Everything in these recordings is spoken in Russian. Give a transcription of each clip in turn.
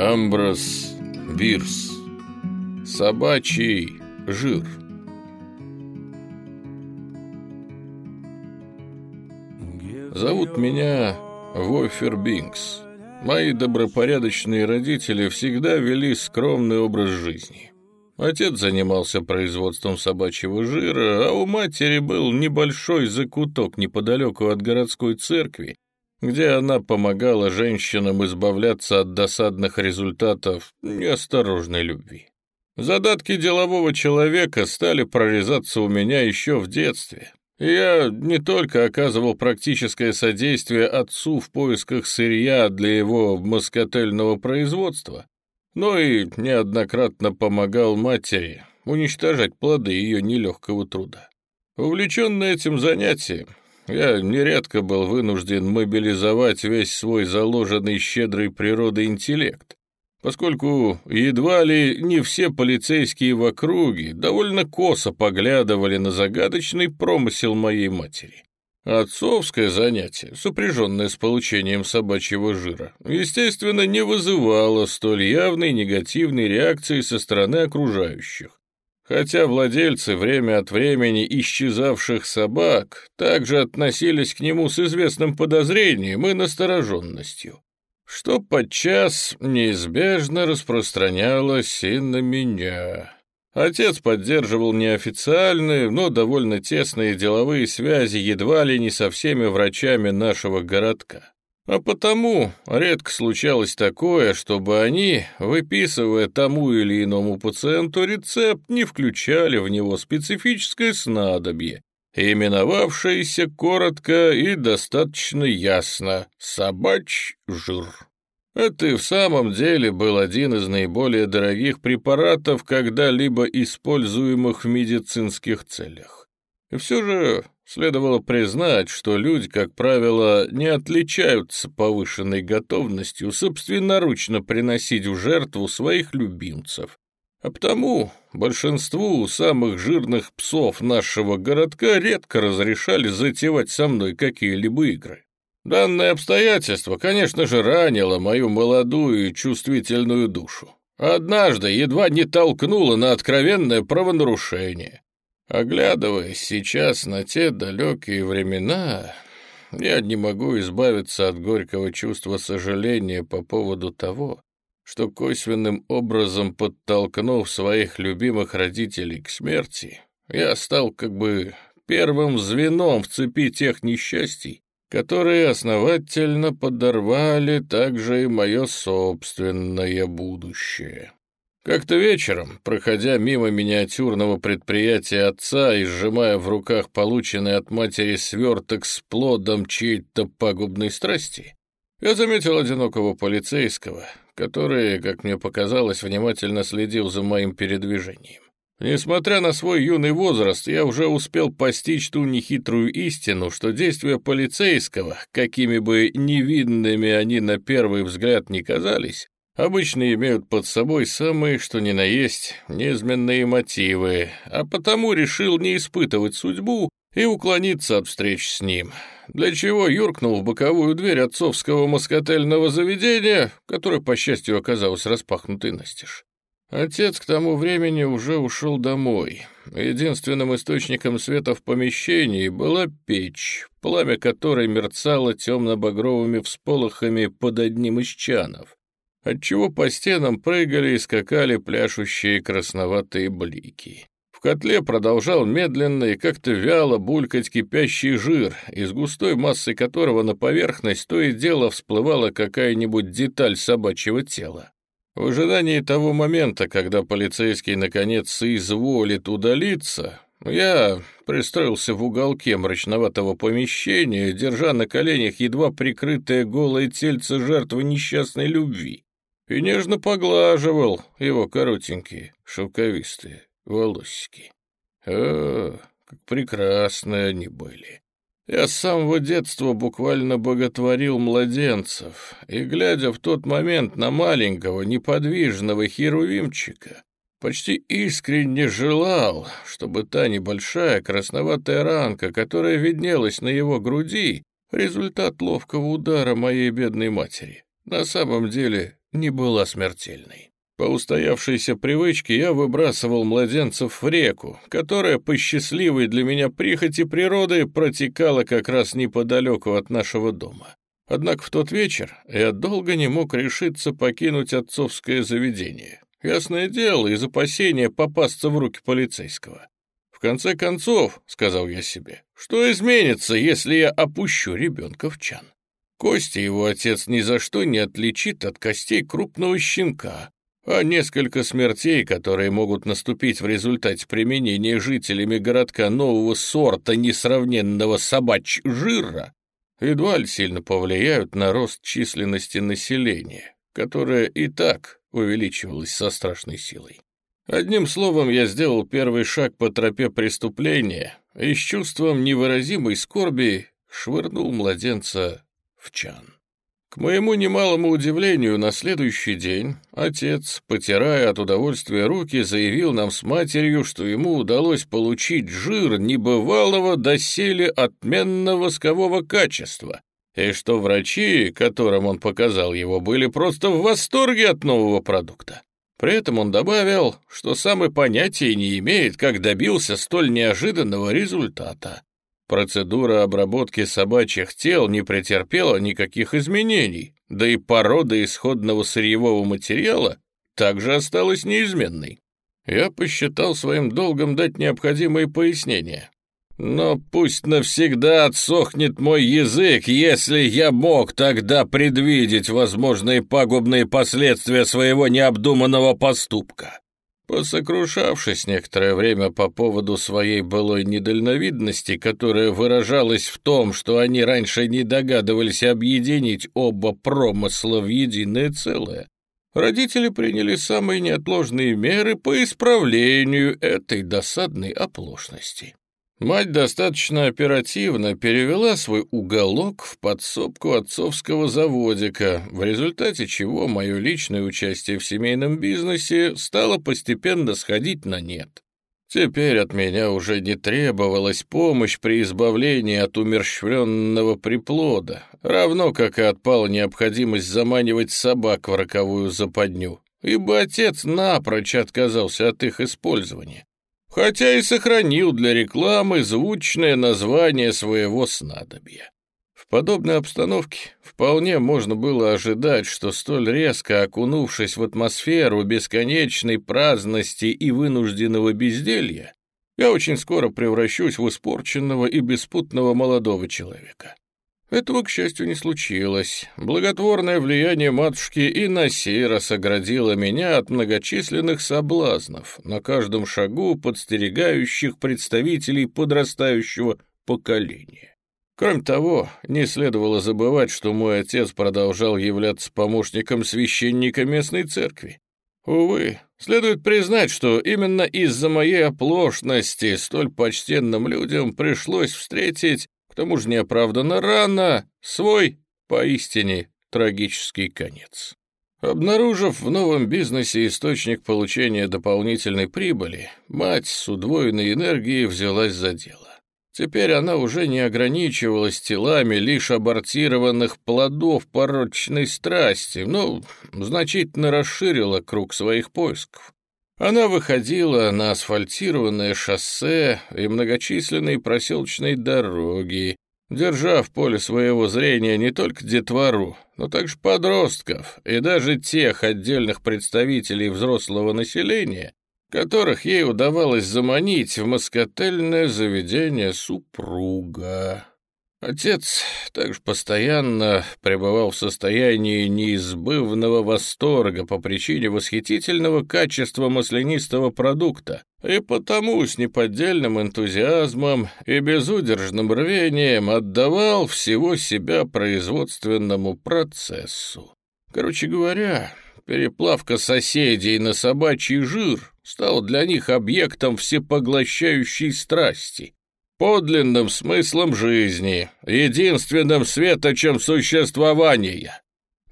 Амброс Бирс. Собачий жир. Зовут меня Войфер Бинкс. Мои добропорядочные родители всегда вели скромный образ жизни. Отец занимался производством собачьего жира, а у матери был небольшой закуток неподалеку от городской церкви, где она помогала женщинам избавляться от досадных результатов неосторожной любви. Задатки делового человека стали прорезаться у меня еще в детстве. Я не только оказывал практическое содействие отцу в поисках сырья для его москотельного производства, но и неоднократно помогал матери уничтожать плоды ее нелегкого труда. Увлеченный этим занятием, я нередко был вынужден мобилизовать весь свой заложенный щедрой природой интеллект, поскольку едва ли не все полицейские в округе довольно косо поглядывали на загадочный промысел моей матери. Отцовское занятие, сопряженное с получением собачьего жира, естественно, не вызывало столь явной негативной реакции со стороны окружающих, хотя владельцы время от времени исчезавших собак также относились к нему с известным подозрением и настороженностью, что подчас неизбежно распространялось и на меня. Отец поддерживал неофициальные, но довольно тесные деловые связи едва ли не со всеми врачами нашего городка. А потому редко случалось такое, чтобы они, выписывая тому или иному пациенту рецепт, не включали в него специфическое снадобье, именовавшееся коротко и достаточно ясно «собач жир». Это и в самом деле был один из наиболее дорогих препаратов, когда-либо используемых в медицинских целях. И все же Следовало признать, что люди, как правило, не отличаются повышенной готовностью собственноручно приносить в жертву своих любимцев. А потому большинству самых жирных псов нашего городка редко разрешали затевать со мной какие-либо игры. Данное обстоятельство, конечно же, ранило мою молодую и чувствительную душу. Однажды едва не толкнуло на откровенное правонарушение. Оглядываясь сейчас на те далекие времена, я не могу избавиться от горького чувства сожаления по поводу того, что косвенным образом подтолкнув своих любимых родителей к смерти, я стал как бы первым звеном в цепи тех несчастий, которые основательно подорвали также и мое собственное будущее. Как-то вечером, проходя мимо миниатюрного предприятия отца и сжимая в руках полученный от матери сверток с плодом чьей-то пагубной страсти, я заметил одинокого полицейского, который, как мне показалось, внимательно следил за моим передвижением. Несмотря на свой юный возраст, я уже успел постичь ту нехитрую истину, что действия полицейского, какими бы невинными они на первый взгляд не казались, обычно имеют под собой самые, что ни на есть, неизменные мотивы, а потому решил не испытывать судьбу и уклониться от встреч с ним, для чего юркнул в боковую дверь отцовского москотельного заведения, которое, по счастью, оказалось распахнутой настежь. Отец к тому времени уже ушел домой. Единственным источником света в помещении была печь, пламя которой мерцало темно-багровыми всполохами под одним из чанов отчего по стенам прыгали и скакали пляшущие красноватые блики. В котле продолжал медленно и как-то вяло булькать кипящий жир, из густой массы которого на поверхность то и дело всплывала какая-нибудь деталь собачьего тела. В ожидании того момента, когда полицейский наконец соизволит удалиться, я пристроился в уголке мрачноватого помещения, держа на коленях едва прикрытое голое тельце жертвы несчастной любви и нежно поглаживал его коротенькие, шелковистые волосики. О, как прекрасны они были! Я с самого детства буквально боготворил младенцев, и, глядя в тот момент на маленького неподвижного херувимчика, почти искренне желал, чтобы та небольшая красноватая ранка, которая виднелась на его груди, результат ловкого удара моей бедной матери, на самом деле не была смертельной. По устоявшейся привычке я выбрасывал младенцев в реку, которая по счастливой для меня прихоти природы протекала как раз неподалеку от нашего дома. Однако в тот вечер я долго не мог решиться покинуть отцовское заведение. Ясное дело, из опасения попасться в руки полицейского. В конце концов, — сказал я себе, — что изменится, если я опущу ребенка в чан? Кости его отец ни за что не отличит от костей крупного щенка, а несколько смертей, которые могут наступить в результате применения жителями городка нового сорта несравненного собачь жира, едва ли сильно повлияют на рост численности населения, которое и так увеличивалось со страшной силой. Одним словом, я сделал первый шаг по тропе преступления и с чувством невыразимой скорби швырнул младенца в чан. К моему немалому удивлению, на следующий день отец, потирая от удовольствия руки, заявил нам с матерью, что ему удалось получить жир небывалого доселе отменного воскового качества, и что врачи, которым он показал его, были просто в восторге от нового продукта. При этом он добавил, что сам и понятия не имеет, как добился столь неожиданного результата. Процедура обработки собачьих тел не претерпела никаких изменений, да и порода исходного сырьевого материала также осталась неизменной. Я посчитал своим долгом дать необходимые пояснения. Но пусть навсегда отсохнет мой язык, если я мог тогда предвидеть возможные пагубные последствия своего необдуманного поступка. Посокрушавшись некоторое время по поводу своей былой недальновидности, которая выражалась в том, что они раньше не догадывались объединить оба промысла в единое целое, родители приняли самые неотложные меры по исправлению этой досадной оплошности. Мать достаточно оперативно перевела свой уголок в подсобку отцовского заводика, в результате чего мое личное участие в семейном бизнесе стало постепенно сходить на нет. Теперь от меня уже не требовалась помощь при избавлении от умерщвленного приплода, равно как и отпала необходимость заманивать собак в роковую западню, ибо отец напрочь отказался от их использования хотя и сохранил для рекламы звучное название своего снадобья. В подобной обстановке вполне можно было ожидать, что столь резко окунувшись в атмосферу бесконечной праздности и вынужденного безделья, я очень скоро превращусь в испорченного и беспутного молодого человека. Этого, к счастью, не случилось. Благотворное влияние матушки и на сей раз оградило меня от многочисленных соблазнов, на каждом шагу подстерегающих представителей подрастающего поколения. Кроме того, не следовало забывать, что мой отец продолжал являться помощником священника местной церкви. Увы, следует признать, что именно из-за моей оплошности столь почтенным людям пришлось встретить тому же неоправданно рано, свой, поистине, трагический конец. Обнаружив в новом бизнесе источник получения дополнительной прибыли, мать с удвоенной энергией взялась за дело. Теперь она уже не ограничивалась телами лишь абортированных плодов порочной страсти, но значительно расширила круг своих поисков. Она выходила на асфальтированное шоссе и многочисленные проселочные дороги, держа в поле своего зрения не только детвору, но также подростков и даже тех отдельных представителей взрослого населения, которых ей удавалось заманить в москотельное заведение супруга. Отец также постоянно пребывал в состоянии неизбывного восторга по причине восхитительного качества маслянистого продукта, и потому с неподдельным энтузиазмом и безудержным рвением отдавал всего себя производственному процессу. Короче говоря, переплавка соседей на собачий жир стала для них объектом всепоглощающей страсти, подлинным смыслом жизни, единственным светочем существования.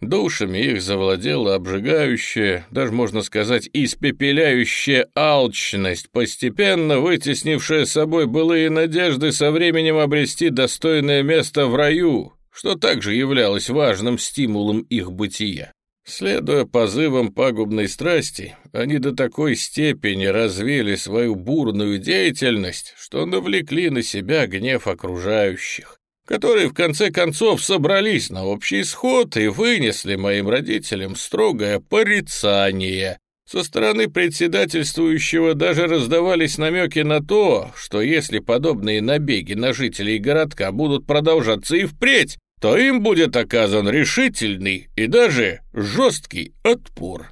Душами их завладела обжигающая, даже можно сказать, испепеляющая алчность, постепенно вытеснившая собой былые надежды со временем обрести достойное место в раю, что также являлось важным стимулом их бытия. Следуя позывам пагубной страсти, они до такой степени развили свою бурную деятельность, что навлекли на себя гнев окружающих, которые в конце концов собрались на общий сход и вынесли моим родителям строгое порицание. Со стороны председательствующего даже раздавались намеки на то, что если подобные набеги на жителей городка будут продолжаться и впредь, то им будет оказан решительный и даже жесткий отпор.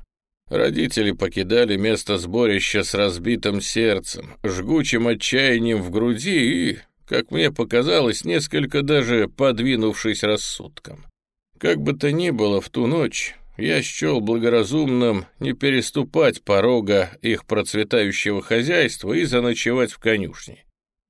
Родители покидали место сборища с разбитым сердцем, жгучим отчаянием в груди и, как мне показалось, несколько даже подвинувшись рассудком. Как бы то ни было, в ту ночь я счел благоразумным не переступать порога их процветающего хозяйства и заночевать в конюшне.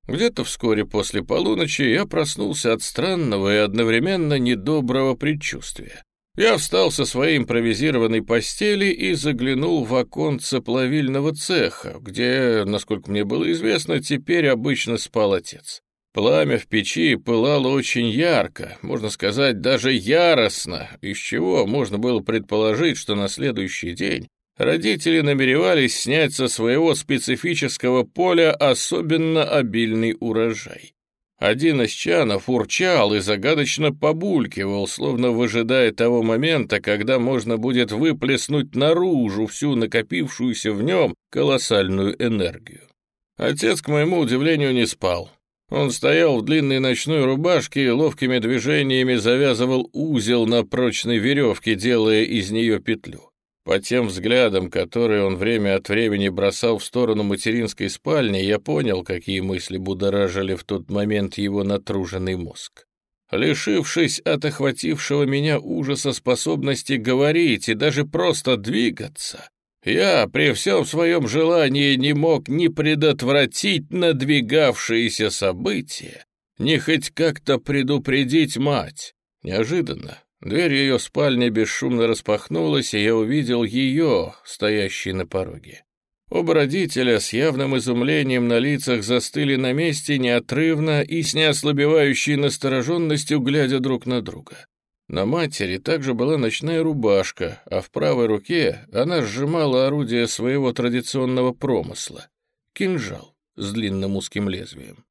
Где-то вскоре после полуночи я проснулся от странного и одновременно недоброго предчувствия. Я встал со своей импровизированной постели и заглянул в оконце плавильного цеха, где, насколько мне было известно, теперь обычно спал отец. Пламя в печи пылало очень ярко, можно сказать, даже яростно, из чего можно было предположить, что на следующий день родители намеревались снять со своего специфического поля особенно обильный урожай. Один из чанов урчал и загадочно побулькивал, словно выжидая того момента, когда можно будет выплеснуть наружу всю накопившуюся в нем колоссальную энергию. Отец, к моему удивлению, не спал. Он стоял в длинной ночной рубашке и ловкими движениями завязывал узел на прочной веревке, делая из нее петлю. По тем взглядам, которые он время от времени бросал в сторону материнской спальни, я понял, какие мысли будоражили в тот момент его натруженный мозг. Лишившись от охватившего меня ужаса способности говорить и даже просто двигаться, я при всем своем желании не мог ни предотвратить надвигавшиеся события, ни хоть как-то предупредить мать. Неожиданно Дверь ее спальни бесшумно распахнулась, и я увидел ее, стоящей на пороге. Оба родителя с явным изумлением на лицах застыли на месте неотрывно и с неослабевающей настороженностью глядя друг на друга. На матери также была ночная рубашка, а в правой руке она сжимала орудие своего традиционного промысла — кинжал с длинным узким лезвием.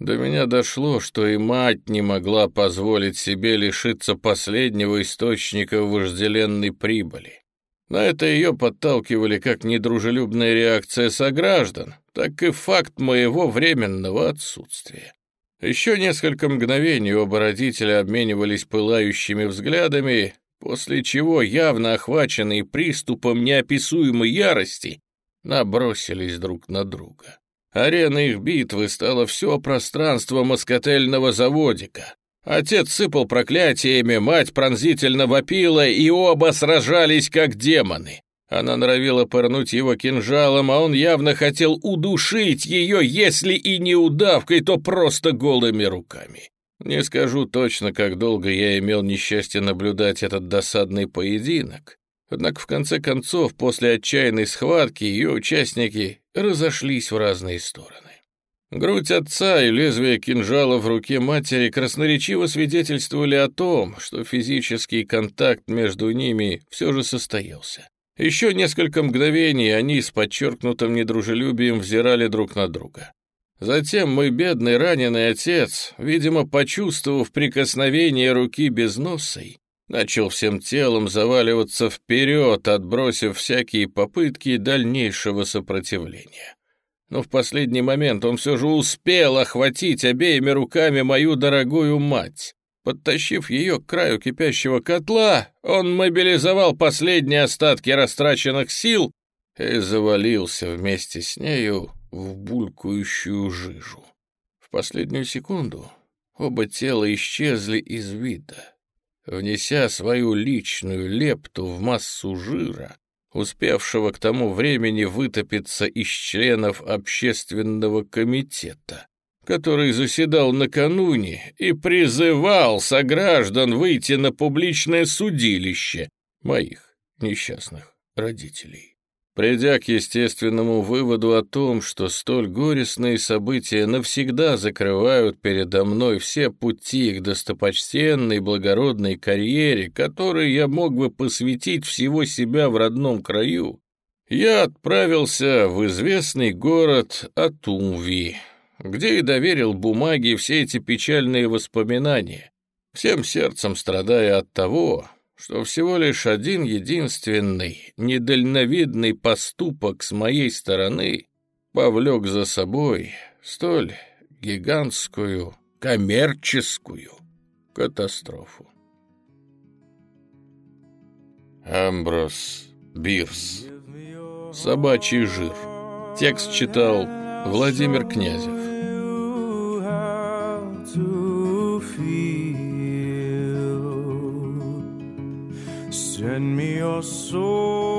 До меня дошло, что и мать не могла позволить себе лишиться последнего источника вожделенной прибыли. На это ее подталкивали как недружелюбная реакция сограждан, так и факт моего временного отсутствия. Еще несколько мгновений оба родителя обменивались пылающими взглядами, после чего, явно охваченные приступом неописуемой ярости, набросились друг на друга. Ареной их битвы стало все пространство москотельного заводика. Отец сыпал проклятиями, мать пронзительно вопила, и оба сражались как демоны. Она норовила пырнуть его кинжалом, а он явно хотел удушить ее, если и не удавкой, то просто голыми руками. Не скажу точно, как долго я имел несчастье наблюдать этот досадный поединок. Однако в конце концов, после отчаянной схватки, ее участники разошлись в разные стороны. Грудь отца и лезвие кинжала в руке матери красноречиво свидетельствовали о том, что физический контакт между ними все же состоялся. Еще несколько мгновений они с подчеркнутым недружелюбием взирали друг на друга. Затем мой бедный раненый отец, видимо, почувствовав прикосновение руки безносой, начал всем телом заваливаться вперед, отбросив всякие попытки дальнейшего сопротивления. Но в последний момент он все же успел охватить обеими руками мою дорогую мать. Подтащив ее к краю кипящего котла, он мобилизовал последние остатки растраченных сил и завалился вместе с нею в булькающую жижу. В последнюю секунду оба тела исчезли из вида внеся свою личную лепту в массу жира, успевшего к тому времени вытопиться из членов общественного комитета, который заседал накануне и призывал сограждан выйти на публичное судилище моих несчастных родителей. Придя к естественному выводу о том, что столь горестные события навсегда закрывают передо мной все пути к достопочтенной благородной карьере, которой я мог бы посвятить всего себя в родном краю, я отправился в известный город Атумви, где и доверил бумаге все эти печальные воспоминания, всем сердцем страдая от того, что всего лишь один единственный недальновидный поступок с моей стороны повлек за собой столь гигантскую коммерческую катастрофу. Амброс Бирс «Собачий жир». Текст читал Владимир Князев. Send me your soul